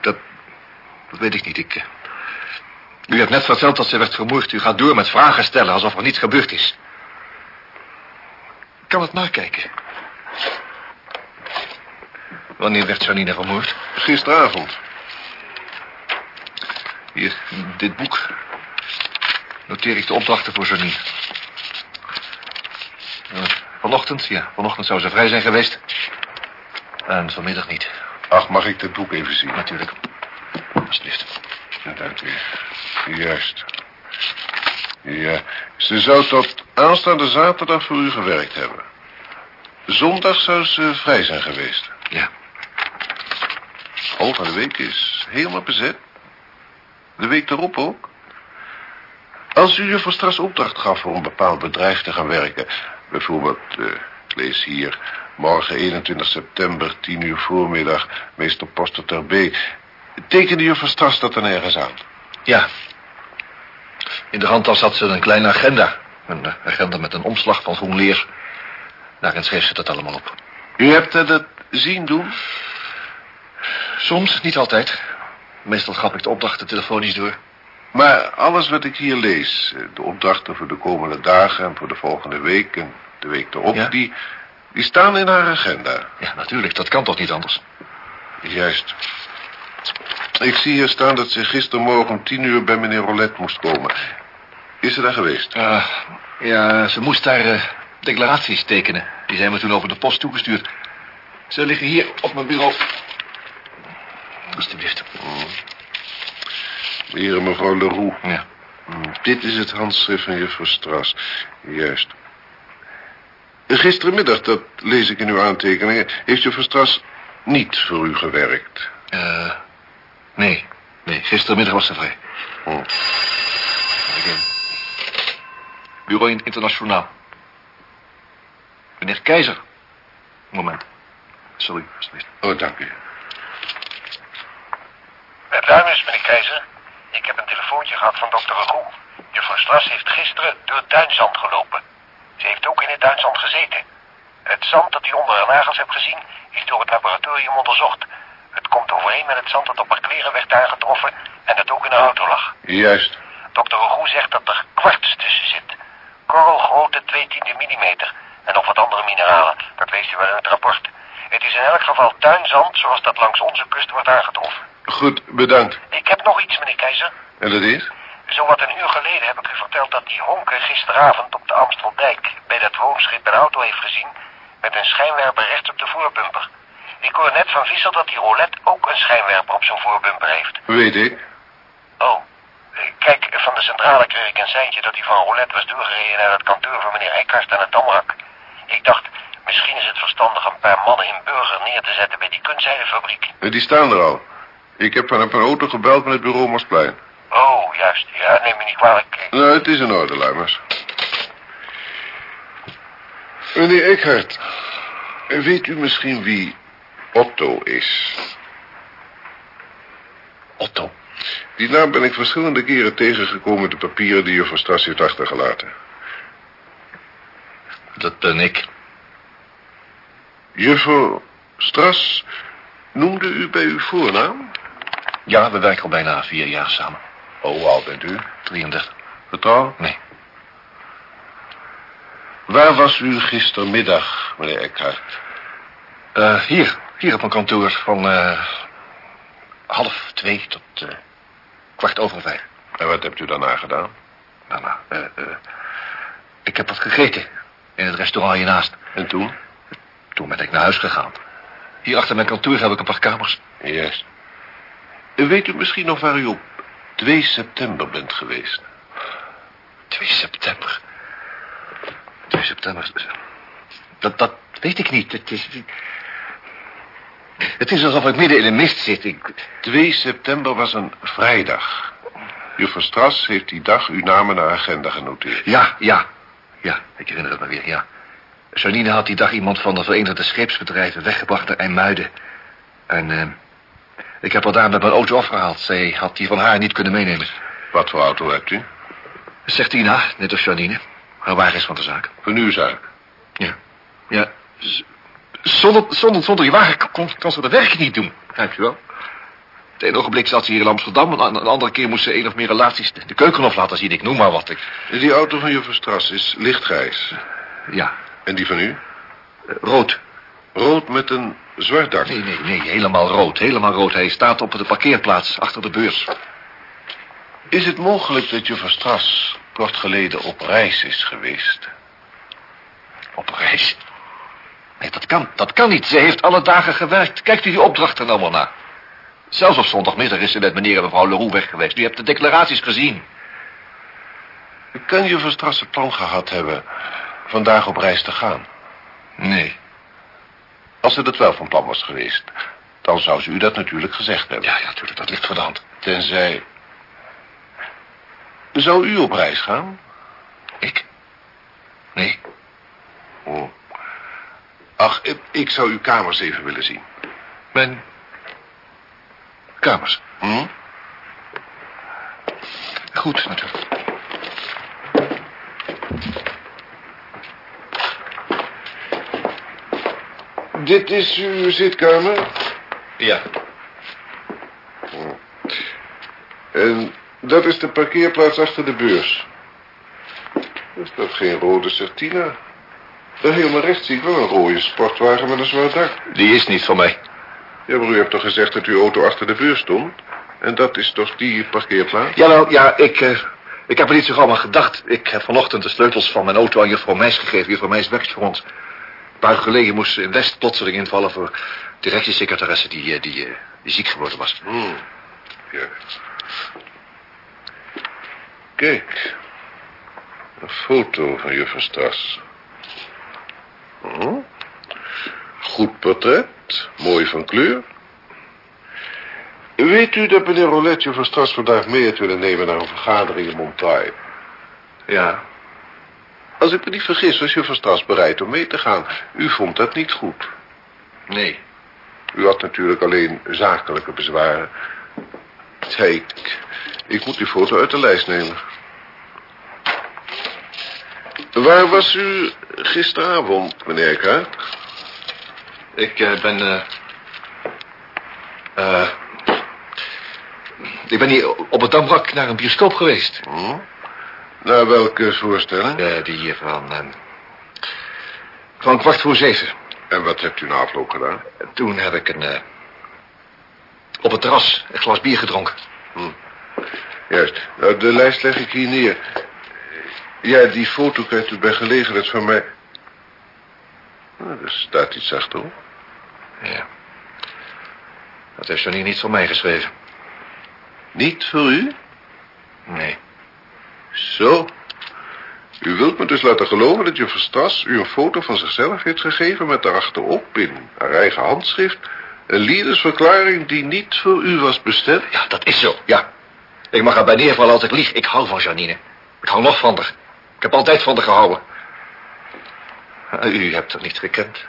Dat, dat weet ik niet. Ik, eh, u hebt net verteld dat ze werd vermoord. U gaat door met vragen stellen alsof er niets gebeurd is. Ik kan het nakijken. Wanneer werd Janine vermoord? Gisteravond. Hier, dit boek. Noteer ik de opdrachten voor Janine. Eh, vanochtend, ja, vanochtend zou ze vrij zijn geweest. En vanmiddag niet, Ach, mag ik dit boek even zien? natuurlijk. Alsjeblieft. Ja, dank u. Juist. Ja, ze zou tot aanstaande zaterdag voor u gewerkt hebben. Zondag zou ze vrij zijn geweest. Ja. Van de week is helemaal bezet. De week erop ook. Als u juffrouw Stras opdracht gaf voor een bepaald bedrijf te gaan werken... bijvoorbeeld, eh, ik lees hier... morgen 21 september, 10 uur voormiddag... meester Poster ter B... tekende juffrouw Stras dat er nergens aan? Ja. In de handtas had ze een kleine agenda. Een eh, agenda met een omslag van groen leer. Daarin schreef ze dat allemaal op. U hebt haar dat zien doen? Soms, niet altijd. Meestal gaf ik de opdrachten telefonisch door. Maar alles wat ik hier lees... eh, de opdrachten voor de komende dagen en voor de volgende week... en de week erop, Ja? die, die staan in haar agenda. Ja, natuurlijk. Dat kan toch niet anders? Juist. Ik zie hier staan dat ze gistermorgen om tien uur bij meneer Rolet moest komen. Is ze daar geweest? Uh, ja, ze moest daar uh, declaraties tekenen. Die zijn me toen over de post toegestuurd. Ze liggen hier op mijn bureau. Alsjeblieft. Hier mevrouw Leroux. Ja. Mm, Dit is het handschrift van juffrouw Stras. Juist. Gisterenmiddag, dat lees ik in uw aantekeningen... heeft juffrouw Stras niet voor u gewerkt. Uh, nee. Nee, gistermiddag was ze vrij. Hm. Bureau Internationaal. Meneer Keizer. Moment. Sorry, alsjeblieft. Oh, dank u. Met Duimus, meneer Keizer. Ik heb een telefoontje gehad van dokter Ragoe. Juffrouw Stras heeft gisteren door het duinzand gelopen. Ze heeft ook in het duinzand gezeten. Het zand dat u onder haar nagels hebt gezien... is door het laboratorium onderzocht. Het komt overeen met het zand dat op haar kleren werd aangetroffen... en dat ook in haar auto lag. Juist. Dokter Ragoe zegt dat er kwarts tussen zit. Korrelgrootte 2 tiende millimeter. En nog wat andere mineralen. Dat leest u wel in het rapport. Het is in elk geval tuinzand zoals dat langs onze kust wordt aangetroffen. Goed, bedankt. Ik heb nog iets, meneer Keizer. En dat is? Zowat een uur geleden heb ik u verteld dat die honker gisteravond op de Amsteldijk bij dat woonschip een auto heeft gezien met een schijnwerper rechts op de voorbumper. Ik hoor net van Vissel dat die Roulette ook een schijnwerper op zijn voorbumper heeft. Weet ik. Oh, eh, kijk, van de centrale kreeg ik een seintje dat hij van Roulette was doorgereden naar het kantoor van meneer Eckhart aan het Damrak. Ik dacht, misschien is het verstandig een paar mannen in Burger neer te zetten bij die kunstzijdefabriek. Eh, Die staan er al. Ik heb van een auto gebeld met het bureau Mosplein. Oh, juist. Ja, neem me niet kwalijk. Eh, Nou, het is in orde, Luimers. Meneer Eckhart, weet u misschien wie Otto is? Otto. Die naam ben ik verschillende keren tegengekomen in de papieren die juffrouw Stras heeft achtergelaten. Dat ben ik. Juffrouw Stras noemde u bij uw voornaam? Ja, we werken al bijna vier jaar samen. Oh, hoe oud bent u? 33. Getrouwd? Nee. Waar was u gistermiddag, meneer Eckhart? Uh, hier. Hier op mijn kantoor van uh, half twee tot uh, kwart over vijf. En wat hebt u daarna gedaan? Daarna, uh, ik heb wat gegeten. In het restaurant hiernaast. En toen? Toen ben ik naar huis gegaan. Hier achter mijn kantoor heb ik een paar kamers. Juist. Weet u misschien nog waar u op 2 september bent geweest? 2 september. 2 september. Dat, dat weet ik niet. Het is... Het is alsof ik midden in een mist zit. Ik... 2 september was een vrijdag. Juffrouw Stras heeft die dag uw naam in haar agenda genoteerd. Ja, ja. Ja, ik herinner het me weer, ja. Janine had die dag iemand van de Verenigde Scheepsbedrijven weggebracht naar IJmuiden. En eh, ik heb haar daar met mijn auto afgehaald. Zij had die van haar niet kunnen meenemen. Wat voor auto hebt u? Zegt Tina, net als Janine. Haar wagen is van de zaak. Van uw zaak. Ja. Ja. Z- Zonder, zonder, zonder die wagen kon, kon ze de werk niet doen. Begrijpt u wel? Het ene ogenblik zat ze hier in Amsterdam... en een andere keer moest ze een of meer relaties de, de keukenhof laten zien. Ik noem maar wat. Ik, Die auto van juffrouw Stras is lichtgrijs. ja, En die van u? eh, rood. Rood met een zwart dak. Nee, nee, nee, helemaal rood. Helemaal rood. Hij staat op de parkeerplaats achter de beurs. Is het mogelijk dat juffrouw Stras kort geleden op reis is geweest? Op reis. Nee, dat kan, dat kan niet. Ze heeft alle dagen gewerkt. Kijkt u die opdrachten allemaal na. Zelfs op zondagmiddag is ze met meneer en mevrouw Leroux weg geweest. U hebt de declaraties gezien. Kan juffrouw Stras het plan gehad hebben vandaag op reis te gaan? Nee. Als ze dat wel van plan was geweest, dan zou ze u dat natuurlijk gezegd hebben. Ja, ja, natuurlijk. Dat ligt voor de hand. Tenzij... Zou u op reis gaan? Ik? Nee. Oh. Ach, ik, ik zou uw kamers even willen zien. Mijn kamers. Hm? Goed, natuurlijk. Dit is uw zitkamer? Ja. En dat is de parkeerplaats achter de beurs. Is dat geen rode Certina? Daar helemaal rechts zie ik wel een rode sportwagen met een zwart dak. Die is niet van mij. Ja, maar u hebt toch gezegd dat uw auto achter de beurs stond? En dat is toch die parkeerplaats? Jawel, ja, ik, eh, ik heb er niet zo gauw aan gedacht. Ik heb vanochtend de sleutels van mijn auto aan juffrouw Meijs gegeven. Juffrouw Meijs werkt voor ons. Paar uur geleden moest West plotseling invallen voor directiesecretaresse die, eh, die, eh, die ziek geworden was. Hmm. Ja. Kijk. Een foto van juffrouw Stras. Hm. Goed portret. Mooi van kleur. Weet u dat meneer Rolet juffrouw Stras vandaag mee heeft willen nemen naar een vergadering in Montaille? Ja. Als ik me niet vergis was juffrouw Stras bereid om mee te gaan. U vond dat niet goed. Nee. U had natuurlijk alleen zakelijke bezwaren. Kijk, ik moet die foto uit de lijst nemen. Waar was u gisteravond, meneer Eckhardt? Ik eh, ben... eh eh, ik ben hier op het Damrak naar een bioscoop geweest. Hm? Naar welke voorstelling? Eh, die hier van... eh, van kwart voor zeven. En wat hebt u na afloop gedaan? Toen heb ik een... eh, op het terras een glas bier gedronken. Juist. Nou, de lijst leg ik hier neer. Ja, die foto krijgt u bij gelegenheid van mij. Nou, er staat iets achterop. Ja. Dat heeft Janine niet voor mij geschreven. Niet voor u? Nee. Zo. U wilt me dus laten geloven dat juffrouw Stas u een foto van zichzelf heeft gegeven... met daarachterop in haar eigen handschrift... een liefdesverklaring die niet voor u was bestemd? Ja, dat is zo, ja. Ik mag erbij neervallen als ik lieg. Ik hou van Janine. Ik hou nog van haar. Ik heb altijd van haar gehouden. U hebt haar niet gekend.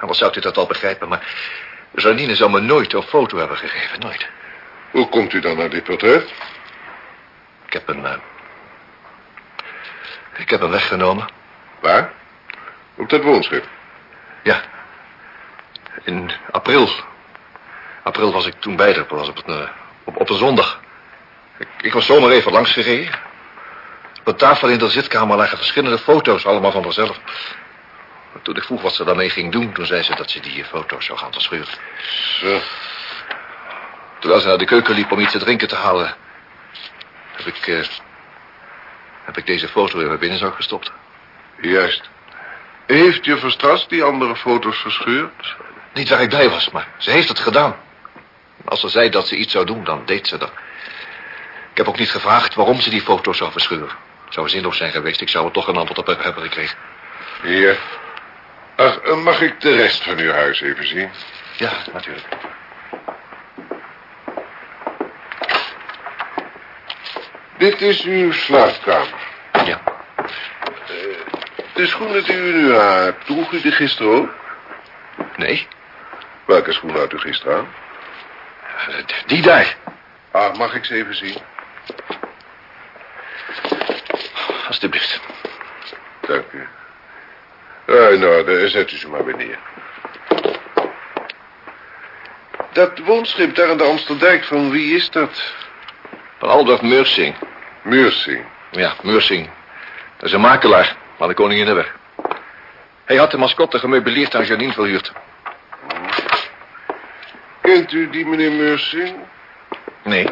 Anders zou u dat al begrijpen, maar... Janine zou me nooit een foto hebben gegeven, nooit. Hoe komt u dan naar dit portret? Ik heb hem... eh, ik heb hem weggenomen. Waar? Op dat woonschip. Ja. In april. April was ik toen bij haar. was op, een, eh, op, op een zondag. Ik, ik was zomaar even langs gereden. Op een tafel in de zitkamer lagen verschillende foto's, allemaal van. Maar Toen ik vroeg wat ze daarmee ging doen, toen zei ze dat ze die foto's zou gaan verscheuren. Zo. Terwijl ze naar de keuken liep om iets te drinken te halen, heb ik, eh, heb ik deze foto in mijn binnenzak gestopt. Juist. Heeft je Verstras die andere foto's verscheurd? Niet waar ik bij was, maar ze heeft het gedaan. Als ze zei dat ze iets zou doen, dan deed ze dat. Ik heb ook niet gevraagd waarom ze die foto's zou verscheuren. Het zou zinloos zijn geweest. Ik zou er toch een antwoord op hebben gekregen. Hier. Ach, mag ik de rest van uw huis even zien? Ja, natuurlijk. Dit is uw slaapkamer. Ja. De schoenen die u nu aan hebt, droeg u die gisteren ook? Nee, Welke schoenen had u gisteren aan? eh, die daar. Ah, mag ik ze even zien? Alsjeblieft. Dank u. Nou, dan zet u ze maar weer neer. Dat woonschip daar aan de Amsterdijk, van wie is dat? Van Albert Meursing. Muursing. Ja, Meursing. Dat is een makelaar aan de Koninginnenweg. Hij had de mascotte gemeubileerd aan Janine verhuurd. Kent u die meneer Muursing? Nee.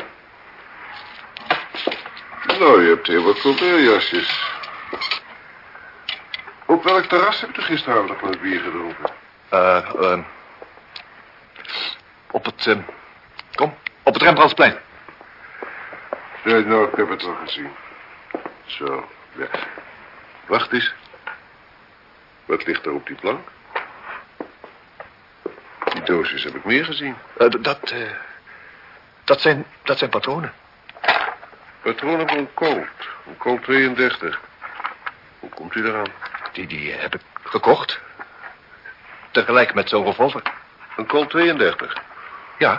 Nou, je hebt heel wat colbertjasjes. Op welk terras hebt u gisteravond nog bier gedronken? Eh, eh, op het, eh, kom, op het Rembrandtsplein. Ja, nou, ik heb het al gezien. Zo, ja. Wacht eens. Wat ligt er op die plank? Die doosjes heb ik meer gezien. Eh, dat, eh, dat zijn, dat zijn patronen. Patronen van een Colt. Een Colt 32. Hoe komt u eraan? Die, die heb ik gekocht. Tegelijk met zo'n revolver. Een Colt 32. Ja,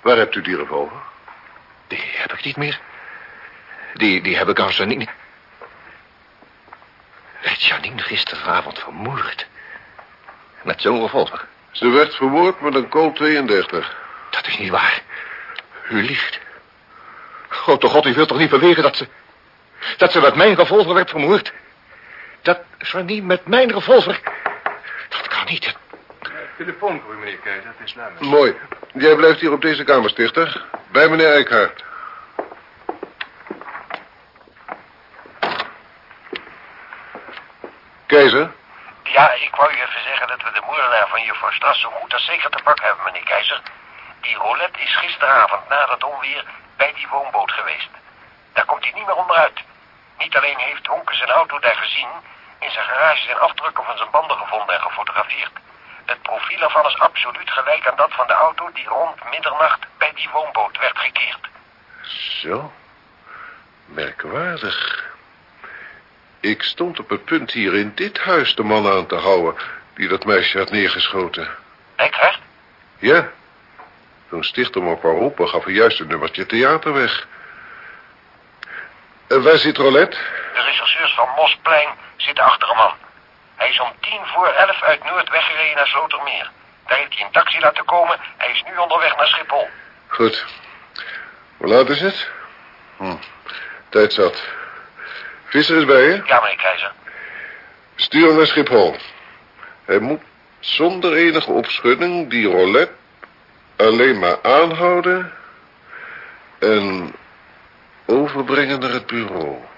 Waar hebt u die revolver? Die heb ik niet meer. Die, die heb ik aan Janine... Werd Janine gisteravond vermoord. Met zo'n revolver. Ze werd vermoord met een Colt 32. Dat is niet waar. U liegt. Grote god, u wilt toch niet beweren dat ze... dat ze met mijn revolver werd vermoord? Dat Janine met mijn revolver... Dat kan niet. Telefoon voor u, meneer Keizer. Het is Luimers. Mooi. Jij blijft hier op deze kamer, stichter. Bij meneer Eickhout. Keizer? Ja, ik wou u even zeggen dat we de moordenaar van juffrouw Stras zo goed als zeker te pakken hebben, meneer Keizer. Die Roulette is gisteravond na dat onweer bij die woonboot geweest. Daar komt hij niet meer onderuit. Niet alleen heeft Honke zijn auto daar gezien... in zijn garage zijn afdrukken van zijn banden gevonden en gefotografeerd. Het profiel ervan is absoluut gelijk aan dat van de auto... die rond middernacht bij die woonboot werd gekeerd. Zo. Merkwaardig. Ik stond op het punt hier in dit huis de man aan te houden... die dat meisje had neergeschoten. Lijkt Ja. Toen stichter me kwam roepen, gaf hij juist een nummertje theater weg. En waar zit Rolette? De rechercheurs van Mosplein zitten achter hem aan. Hij is om tien voor elf uit Noord weggereden naar Slotermeer. Daar heeft hij een taxi laten komen. Hij is nu onderweg naar Schiphol. Goed. Hoe laat is het? Hm. Tijd zat. Visser is bij je? Ja, meneer Keizer. Stuur hem naar Schiphol. Hij moet zonder enige opschudding die roulette alleen maar aanhouden... en overbrengen naar het bureau.